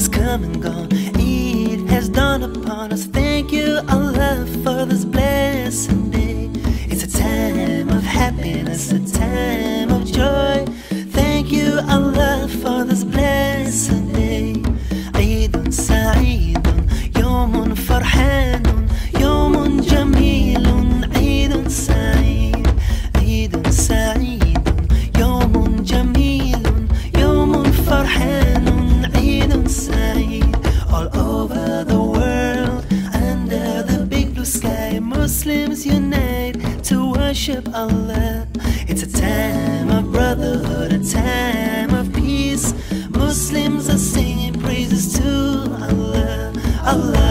has come and gone. It has dawned upon us. Thank you, Allah, for this blessing. Muslims unite to worship Allah. It's a time of brotherhood, a time of peace. Muslims are singing praises to Allah. Allah.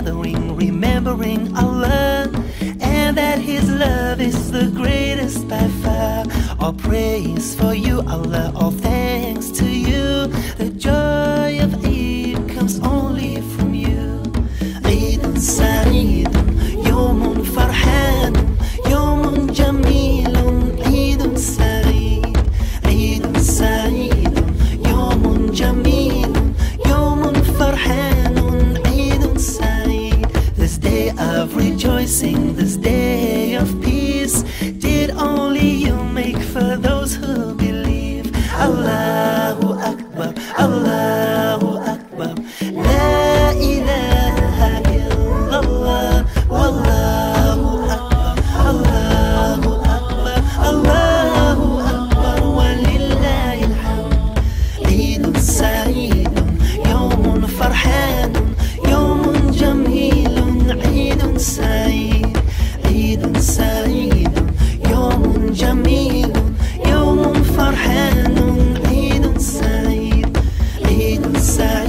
gathering, remembering Allah, and that His love is the greatest by far. All praise for you, Allah. All of rejoicing this day of peace.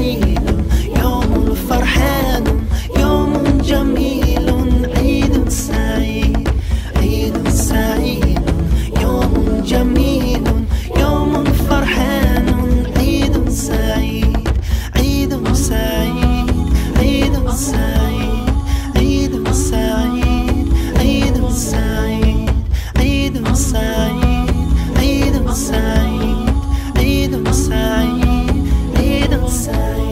يوم فرحان يوم جميل عيد سعيد عيد سعيد عيد سعيد. sign.